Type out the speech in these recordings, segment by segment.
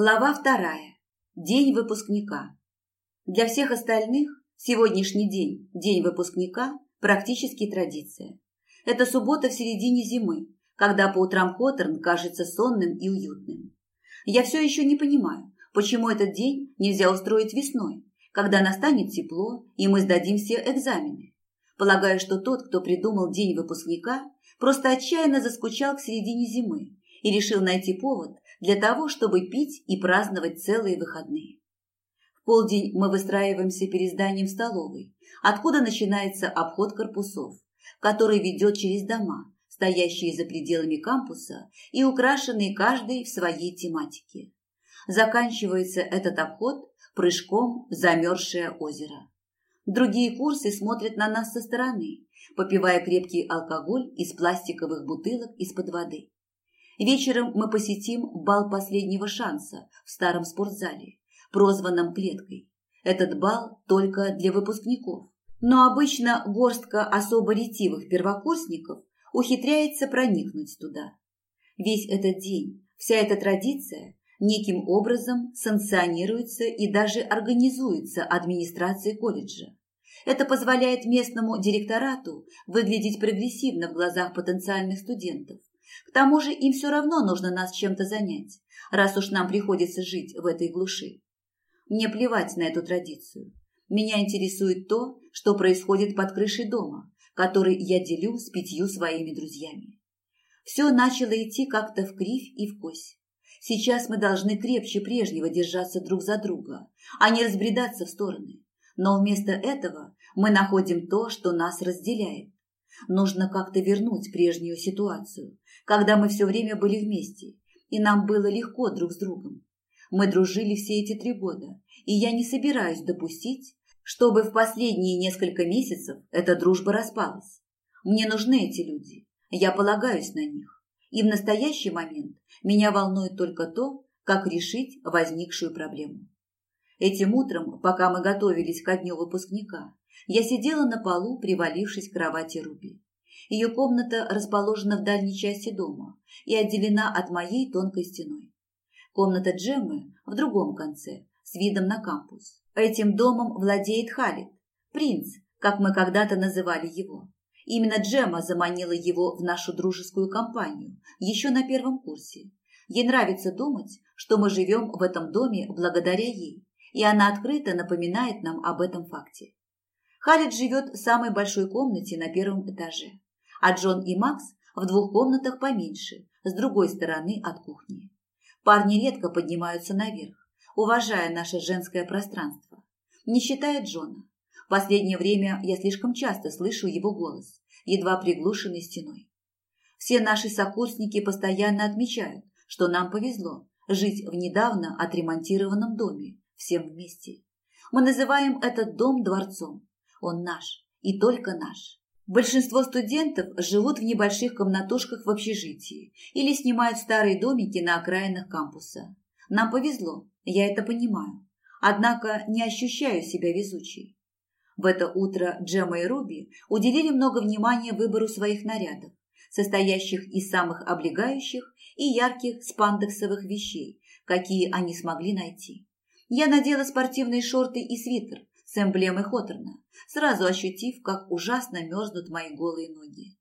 Глава вторая. День выпускника. Для всех остальных сегодняшний день, день выпускника, практически традиция. Это суббота в середине зимы, когда по утрам Хоторн кажется сонным и уютным. Я все еще не понимаю, почему этот день нельзя устроить весной, когда настанет тепло, и мы сдадим все экзамены. Полагаю, что тот, кто придумал день выпускника, просто отчаянно заскучал к середине зимы и решил найти повод для того, чтобы пить и праздновать целые выходные. В полдень мы выстраиваемся перед зданием столовой, откуда начинается обход корпусов, который ведет через дома, стоящие за пределами кампуса и украшенные каждый в своей тематике. Заканчивается этот обход прыжком в замерзшее озеро. Другие курсы смотрят на нас со стороны, попивая крепкий алкоголь из пластиковых бутылок из-под воды. Вечером мы посетим бал последнего шанса в старом спортзале, прозванном клеткой. Этот бал только для выпускников. Но обычно горстка особо ретивых первокурсников ухитряется проникнуть туда. Весь этот день, вся эта традиция неким образом санкционируется и даже организуется администрацией колледжа. Это позволяет местному директорату выглядеть прогрессивно в глазах потенциальных студентов к тому же им все равно нужно нас чем-то занять, раз уж нам приходится жить в этой глуши. Мне плевать на эту традицию. Меня интересует то, что происходит под крышей дома, который я делю с пятью своими друзьями. Все начало идти как-то в кривь и в кось. Сейчас мы должны крепче прежнего держаться друг за друга, а не разбредаться в стороны. Но вместо этого мы находим то, что нас разделяет. Нужно как-то вернуть прежнюю ситуацию, когда мы все время были вместе, и нам было легко друг с другом. Мы дружили все эти три года, и я не собираюсь допустить, чтобы в последние несколько месяцев эта дружба распалась. Мне нужны эти люди, я полагаюсь на них. И в настоящий момент меня волнует только то, как решить возникшую проблему. Этим утром, пока мы готовились ко дню выпускника, я сидела на полу, привалившись к кровати Руби. Ее комната расположена в дальней части дома и отделена от моей тонкой стеной. Комната Джеммы в другом конце, с видом на кампус. Этим домом владеет Халид, принц, как мы когда-то называли его. Именно Джемма заманила его в нашу дружескую компанию еще на первом курсе. Ей нравится думать, что мы живем в этом доме благодаря ей, и она открыто напоминает нам об этом факте. Халид живет в самой большой комнате на первом этаже, а Джон и Макс в двух комнатах поменьше, с другой стороны от кухни. Парни редко поднимаются наверх, уважая наше женское пространство. Не считая Джона. В последнее время я слишком часто слышу его голос, едва приглушенный стеной. Все наши сокурсники постоянно отмечают, что нам повезло жить в недавно отремонтированном доме, всем вместе. Мы называем этот дом дворцом. Он наш и только наш. Большинство студентов живут в небольших комнатушках в общежитии или снимают старые домики на окраинах кампуса. Нам повезло, я это понимаю. Однако не ощущаю себя везучей. В это утро Джема и Руби уделили много внимания выбору своих нарядов, состоящих из самых облегающих и ярких спандексовых вещей, какие они смогли найти. Я надела спортивные шорты и свитер с эмблемой Хоторна, сразу ощутив, как ужасно мерзнут мои голые ноги.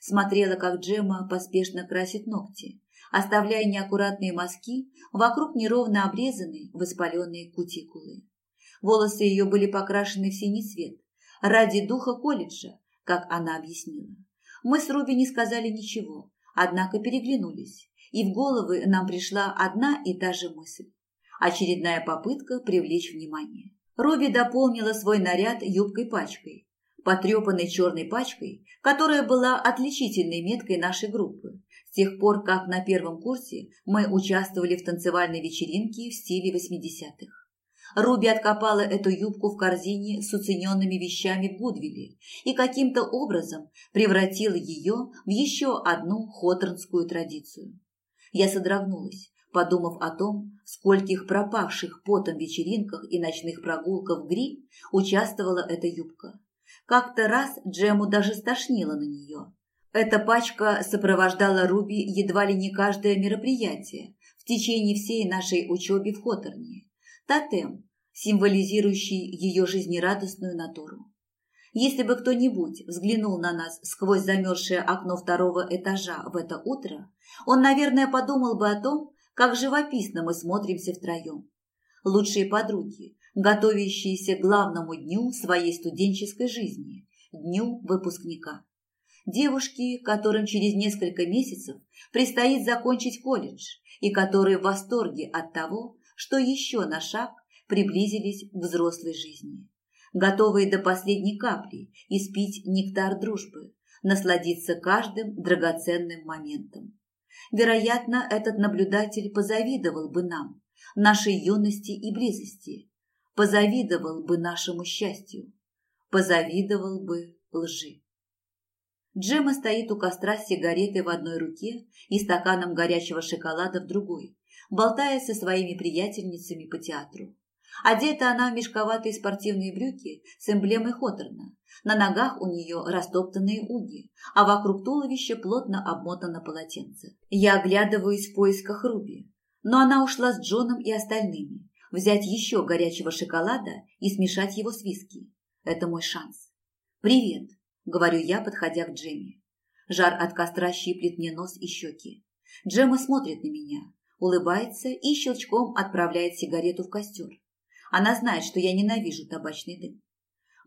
Смотрела, как Джема поспешно красит ногти, оставляя неаккуратные мазки вокруг неровно обрезанной воспаленные кутикулы. Волосы ее были покрашены в синий цвет, ради духа колледжа, как она объяснила. Мы с Руби не сказали ничего, однако переглянулись, и в головы нам пришла одна и та же мысль. Очередная попытка привлечь внимание. Руби дополнила свой наряд юбкой-пачкой, потрепанной черной пачкой, которая была отличительной меткой нашей группы, с тех пор, как на первом курсе мы участвовали в танцевальной вечеринке в стиле 80-х. Руби откопала эту юбку в корзине с уцененными вещами в Гудвилле и каким-то образом превратила ее в еще одну хоторнскую традицию. Я содрогнулась, подумав о том, скольких пропавших потом вечеринках и ночных прогулках в Гри участвовала эта юбка. Как-то раз Джему даже стошнило на нее. Эта пачка сопровождала Руби едва ли не каждое мероприятие, в течение всей нашей учебы в Хоторне. Тотем, символизирующий ее жизнерадостную натуру. Если бы кто-нибудь взглянул на нас сквозь замерзшее окно второго этажа в это утро, он, наверное, подумал бы о том, как живописно мы смотримся втроем. Лучшие подруги, готовящиеся к главному дню своей студенческой жизни – дню выпускника. Девушки, которым через несколько месяцев предстоит закончить колледж и которые в восторге от того, что еще на шаг приблизились к взрослой жизни готовые до последней капли испить нектар дружбы, насладиться каждым драгоценным моментом. Вероятно, этот наблюдатель позавидовал бы нам, нашей юности и близости, позавидовал бы нашему счастью, позавидовал бы лжи. Джема стоит у костра с сигаретой в одной руке и стаканом горячего шоколада в другой, болтая со своими приятельницами по театру. Одета она в мешковатые спортивные брюки с эмблемой Хоторна. На ногах у нее растоптанные уги, а вокруг туловища плотно обмотано полотенце. Я оглядываюсь в поисках Руби, но она ушла с Джоном и остальными. Взять еще горячего шоколада и смешать его с виски. Это мой шанс. «Привет», — говорю я, подходя к Джемме. Жар от костра щиплет мне нос и щеки. Джемма смотрит на меня, улыбается и щелчком отправляет сигарету в костер. Она знает, что я ненавижу табачный дым.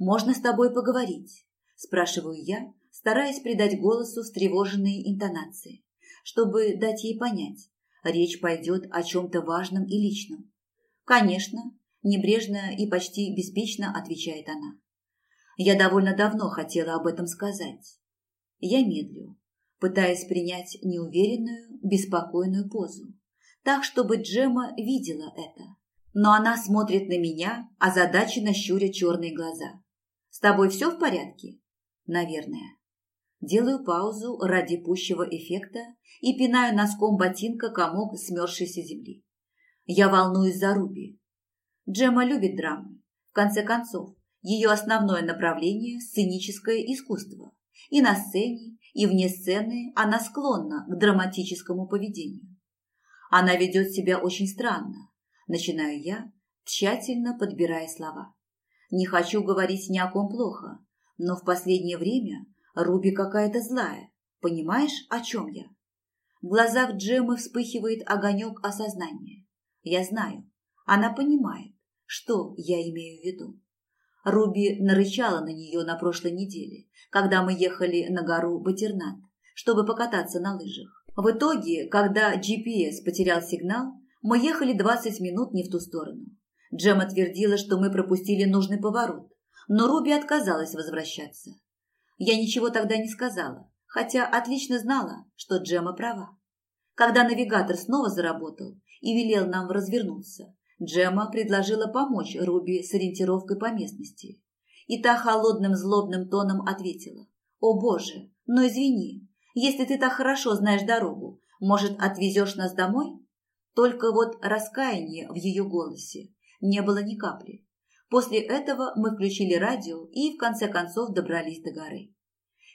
«Можно с тобой поговорить?» – спрашиваю я, стараясь придать голосу встревоженные интонации, чтобы дать ей понять, речь пойдет о чем-то важном и личном. «Конечно», – небрежно и почти беспечно отвечает она. «Я довольно давно хотела об этом сказать». Я медлю, пытаясь принять неуверенную, беспокойную позу, так, чтобы Джема видела это но она смотрит на меня, озадаченно щуря черные глаза. «С тобой все в порядке?» «Наверное». Делаю паузу ради пущего эффекта и пинаю носком ботинка комок смерзшейся земли. Я волнуюсь за Руби. Джема любит драмы. В конце концов, ее основное направление – сценическое искусство. И на сцене, и вне сцены она склонна к драматическому поведению. Она ведет себя очень странно, Начинаю я, тщательно подбирая слова. Не хочу говорить ни о ком плохо, но в последнее время Руби какая-то злая. Понимаешь, о чем я? В глазах Джемы вспыхивает огонек осознания. Я знаю, она понимает, что я имею в виду. Руби нарычала на нее на прошлой неделе, когда мы ехали на гору Батернат, чтобы покататься на лыжах. В итоге, когда GPS потерял сигнал, мы ехали 20 минут не в ту сторону. Джема твердила, что мы пропустили нужный поворот, но Руби отказалась возвращаться. Я ничего тогда не сказала, хотя отлично знала, что Джема права. Когда навигатор снова заработал и велел нам развернуться, Джема предложила помочь Руби с ориентировкой по местности. И та холодным злобным тоном ответила. «О боже, но извини, если ты так хорошо знаешь дорогу, может, отвезешь нас домой?» Только вот раскаяния в ее голосе не было ни капли. После этого мы включили радио и в конце концов добрались до горы.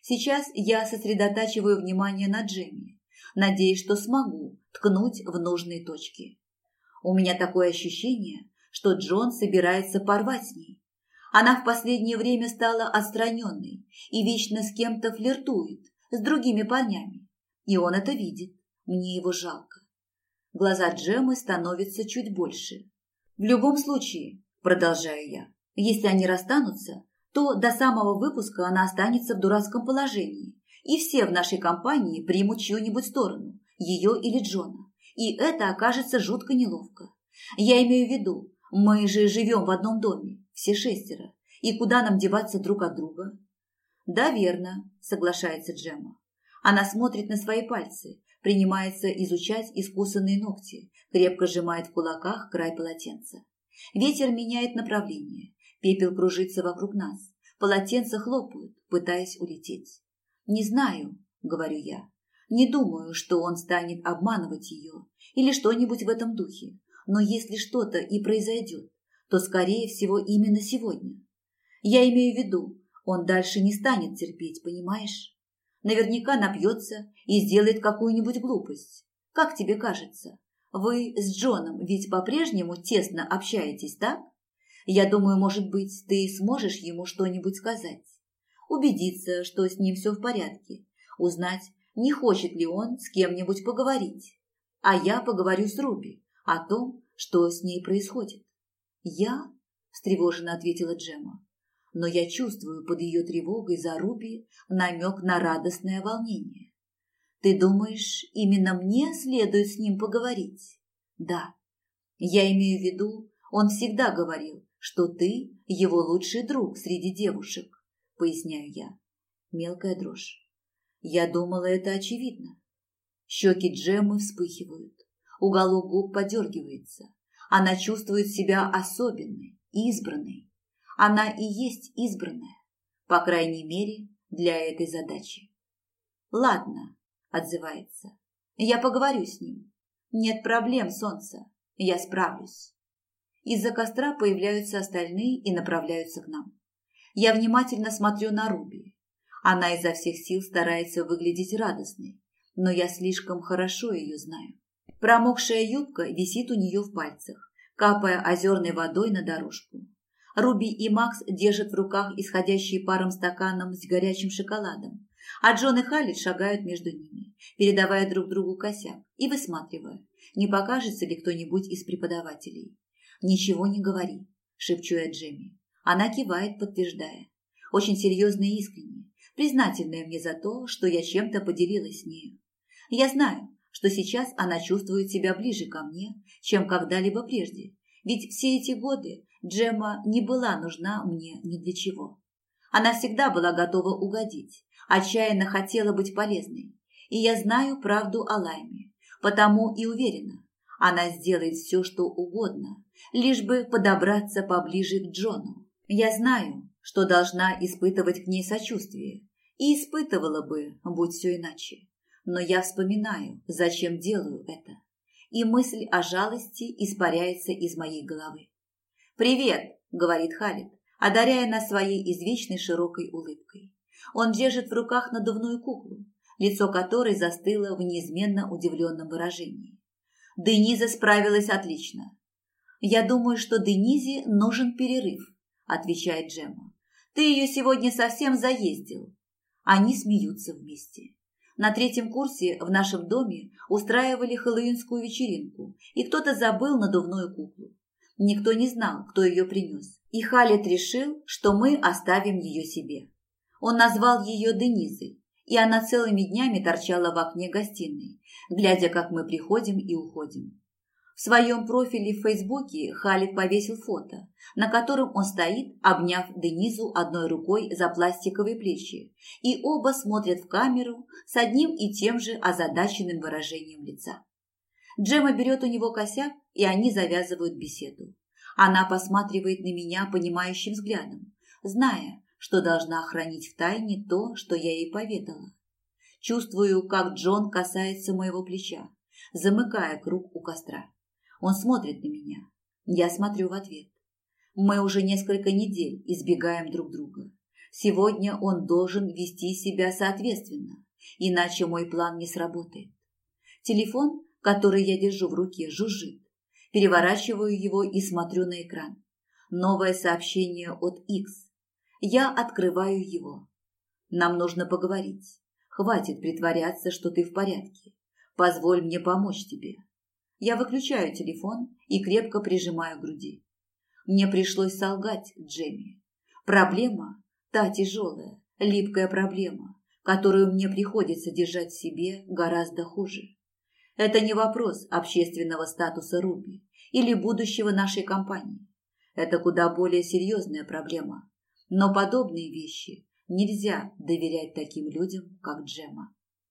Сейчас я сосредотачиваю внимание на Джемми, надеясь, что смогу ткнуть в нужные точки. У меня такое ощущение, что Джон собирается порвать с ней. Она в последнее время стала отстраненной и вечно с кем-то флиртует, с другими парнями. И он это видит. Мне его жалко. Глаза Джемы становятся чуть больше. В любом случае, продолжаю я, если они расстанутся, то до самого выпуска она останется в дурацком положении, и все в нашей компании примут чью-нибудь сторону, ее или Джона, и это окажется жутко неловко. Я имею в виду, мы же живем в одном доме, все шестеро, и куда нам деваться друг от друга? Да, верно, соглашается Джема. Она смотрит на свои пальцы, принимается изучать искусанные ногти, крепко сжимает в кулаках край полотенца. Ветер меняет направление, пепел кружится вокруг нас, полотенца хлопают, пытаясь улететь. «Не знаю», — говорю я, — «не думаю, что он станет обманывать ее или что-нибудь в этом духе, но если что-то и произойдет, то, скорее всего, именно сегодня. Я имею в виду, он дальше не станет терпеть, понимаешь?» Наверняка напьется и сделает какую-нибудь глупость. Как тебе кажется, Вы с Джоном ведь по-прежнему тесно общаетесь, так? Я думаю, может быть, ты сможешь ему что-нибудь сказать. Убедиться, что с ним все в порядке. Узнать, не хочет ли он с кем-нибудь поговорить. А я поговорю с Руби о том, что с ней происходит. Я? встревоженно ответила Джема. Но я чувствую под ее тревогой за Руби намек на радостное волнение. Ты думаешь, именно мне следует с ним поговорить? Да. Я имею в виду, он всегда говорил, что ты его лучший друг среди девушек, поясняю я. Мелкая дрожь. Я думала, это очевидно. Щеки Джеммы вспыхивают, уголок губ подергивается. Она чувствует себя особенной, избранной. Она и есть избранная, по крайней мере, для этой задачи. Ладно, отзывается. Я поговорю с ним. Нет проблем, солнце. Я справлюсь. Из-за костра появляются остальные и направляются к нам. Я внимательно смотрю на Руби. Она изо всех сил старается выглядеть радостной, но я слишком хорошо ее знаю. Промокшая юбка висит у нее в пальцах, капая озерной водой на дорожку. Руби и Макс держат в руках исходящие паром стаканом с горячим шоколадом, а Джон и Халит шагают между ними, передавая друг другу косяк и высматривая, не покажется ли кто-нибудь из преподавателей. «Ничего не говори», – шепчу я Джемми. Она кивает, подтверждая. Очень серьезно и искренне, признательная мне за то, что я чем-то поделилась с нею. Я знаю, что сейчас она чувствует себя ближе ко мне, чем когда-либо прежде, ведь все эти годы Джемма не была нужна мне ни для чего. Она всегда была готова угодить, отчаянно хотела быть полезной. И я знаю правду о Лайме, потому и уверена, она сделает все, что угодно, лишь бы подобраться поближе к Джону. Я знаю, что должна испытывать к ней сочувствие, и испытывала бы, будь все иначе. Но я вспоминаю, зачем делаю это, и мысль о жалости испаряется из моей головы. «Привет!» – говорит Халид, одаряя нас своей извечной широкой улыбкой. Он держит в руках надувную куклу, лицо которой застыло в неизменно удивленном выражении. Дениза справилась отлично. «Я думаю, что Денизе нужен перерыв», – отвечает Джемма. «Ты ее сегодня совсем заездил». Они смеются вместе. На третьем курсе в нашем доме устраивали хэллоуинскую вечеринку, и кто-то забыл надувную куклу. Никто не знал, кто ее принес, и Халет решил, что мы оставим ее себе. Он назвал ее Денизой, и она целыми днями торчала в окне гостиной, глядя, как мы приходим и уходим. В своем профиле в Фейсбуке Халид повесил фото, на котором он стоит, обняв Денизу одной рукой за пластиковые плечи, и оба смотрят в камеру с одним и тем же озадаченным выражением лица. Джема берет у него косяк, и они завязывают беседу. Она посматривает на меня понимающим взглядом, зная, что должна хранить в тайне то, что я ей поведала. Чувствую, как Джон касается моего плеча, замыкая круг у костра. Он смотрит на меня. Я смотрю в ответ. Мы уже несколько недель избегаем друг друга. Сегодня он должен вести себя соответственно, иначе мой план не сработает. Телефон, который я держу в руке, жужжит. Переворачиваю его и смотрю на экран. Новое сообщение от X. Я открываю его. Нам нужно поговорить. Хватит притворяться, что ты в порядке. Позволь мне помочь тебе. Я выключаю телефон и крепко прижимаю груди. Мне пришлось солгать Джемми. Проблема – та тяжелая, липкая проблема, которую мне приходится держать в себе гораздо хуже. Это не вопрос общественного статуса Руби или будущего нашей компании. Это куда более серьезная проблема. Но подобные вещи нельзя доверять таким людям, как Джема.